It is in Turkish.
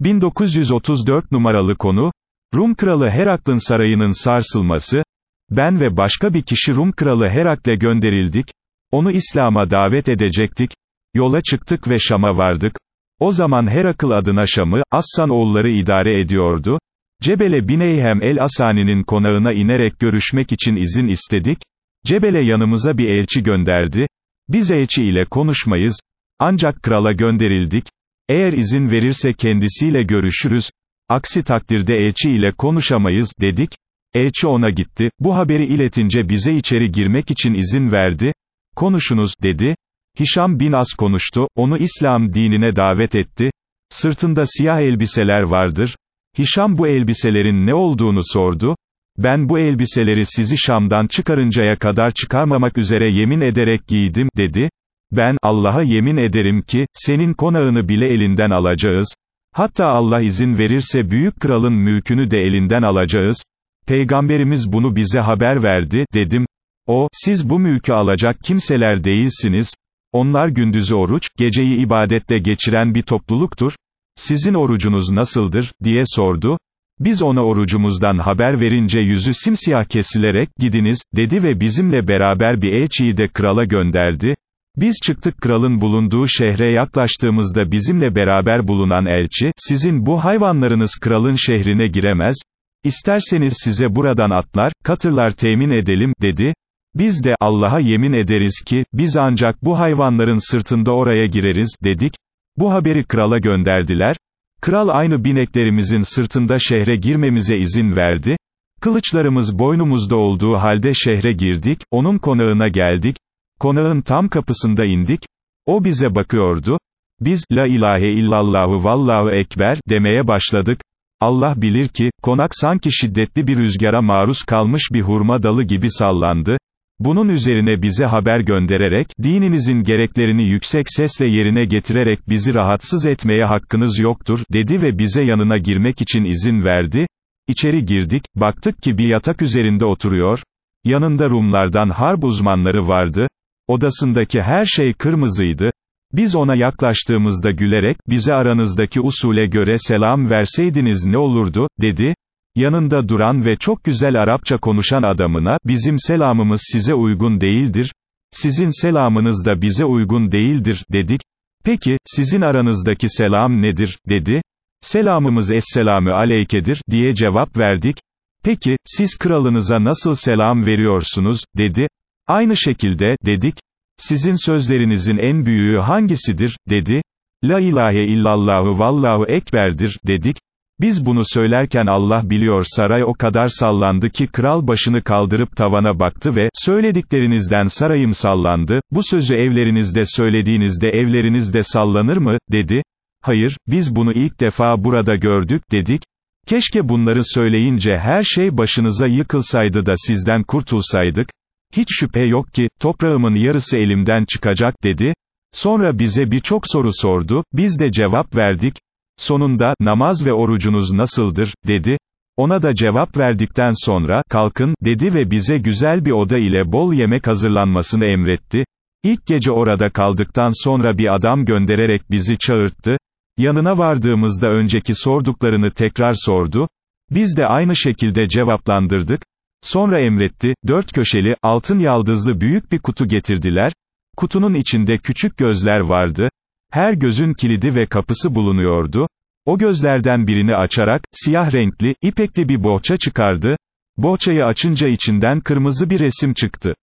1934 numaralı konu, Rum kralı Herakl'ın sarayının sarsılması, ben ve başka bir kişi Rum kralı Herakle gönderildik, onu İslam'a davet edecektik, yola çıktık ve Şam'a vardık, o zaman Herakl adına Şam'ı, Assan oğulları idare ediyordu, Cebele Bineyhem el-Asani'nin konağına inerek görüşmek için izin istedik, Cebele yanımıza bir elçi gönderdi, biz elçi ile konuşmayız, ancak krala gönderildik, eğer izin verirse kendisiyle görüşürüz, aksi takdirde elçi ile konuşamayız, dedik, elçi ona gitti, bu haberi iletince bize içeri girmek için izin verdi, konuşunuz, dedi, Hişam bin As konuştu, onu İslam dinine davet etti, sırtında siyah elbiseler vardır, Hişam bu elbiselerin ne olduğunu sordu, ben bu elbiseleri sizi Şam'dan çıkarıncaya kadar çıkarmamak üzere yemin ederek giydim, dedi, ben, Allah'a yemin ederim ki, senin konağını bile elinden alacağız, hatta Allah izin verirse büyük kralın mülkünü de elinden alacağız, Peygamberimiz bunu bize haber verdi, dedim, o, siz bu mülkü alacak kimseler değilsiniz, onlar gündüzü oruç, geceyi ibadette geçiren bir topluluktur, sizin orucunuz nasıldır, diye sordu, biz ona orucumuzdan haber verince yüzü simsiyah kesilerek, gidiniz, dedi ve bizimle beraber bir elçiyi de krala gönderdi, biz çıktık kralın bulunduğu şehre yaklaştığımızda bizimle beraber bulunan elçi, sizin bu hayvanlarınız kralın şehrine giremez, İsterseniz size buradan atlar, katırlar temin edelim, dedi, biz de, Allah'a yemin ederiz ki, biz ancak bu hayvanların sırtında oraya gireriz, dedik, bu haberi krala gönderdiler, kral aynı bineklerimizin sırtında şehre girmemize izin verdi, kılıçlarımız boynumuzda olduğu halde şehre girdik, onun konağına geldik, konağın tam kapısında indik, o bize bakıyordu, biz, la ilahe illallahu vallahu ekber, demeye başladık, Allah bilir ki, konak sanki şiddetli bir rüzgara maruz kalmış bir hurma dalı gibi sallandı, bunun üzerine bize haber göndererek, dininizin gereklerini yüksek sesle yerine getirerek bizi rahatsız etmeye hakkınız yoktur, dedi ve bize yanına girmek için izin verdi, İçeri girdik, baktık ki bir yatak üzerinde oturuyor, yanında Rumlardan harp uzmanları vardı, odasındaki her şey kırmızıydı, biz ona yaklaştığımızda gülerek, bize aranızdaki usule göre selam verseydiniz ne olurdu, dedi, yanında duran ve çok güzel Arapça konuşan adamına, bizim selamımız size uygun değildir, sizin selamınız da bize uygun değildir, dedik, peki, sizin aranızdaki selam nedir, dedi, selamımız Esselamü Aleyke'dir, diye cevap verdik, peki, siz kralınıza nasıl selam veriyorsunuz, dedi, aynı şekilde, dedik, sizin sözlerinizin en büyüğü hangisidir, dedi, La ilahe illallahu vallahu ekberdir, dedik, biz bunu söylerken Allah biliyor saray o kadar sallandı ki kral başını kaldırıp tavana baktı ve, söylediklerinizden sarayım sallandı, bu sözü evlerinizde söylediğinizde evlerinizde sallanır mı, dedi, hayır, biz bunu ilk defa burada gördük, dedik, keşke bunları söyleyince her şey başınıza yıkılsaydı da sizden kurtulsaydık, hiç şüphe yok ki, toprağımın yarısı elimden çıkacak, dedi, sonra bize birçok soru sordu, biz de cevap verdik, sonunda, namaz ve orucunuz nasıldır, dedi, ona da cevap verdikten sonra, kalkın, dedi ve bize güzel bir oda ile bol yemek hazırlanmasını emretti, İlk gece orada kaldıktan sonra bir adam göndererek bizi çağırttı, yanına vardığımızda önceki sorduklarını tekrar sordu, biz de aynı şekilde cevaplandırdık, Sonra emretti, dört köşeli, altın yaldızlı büyük bir kutu getirdiler, kutunun içinde küçük gözler vardı, her gözün kilidi ve kapısı bulunuyordu, o gözlerden birini açarak, siyah renkli, ipekli bir bohça çıkardı, bohçayı açınca içinden kırmızı bir resim çıktı.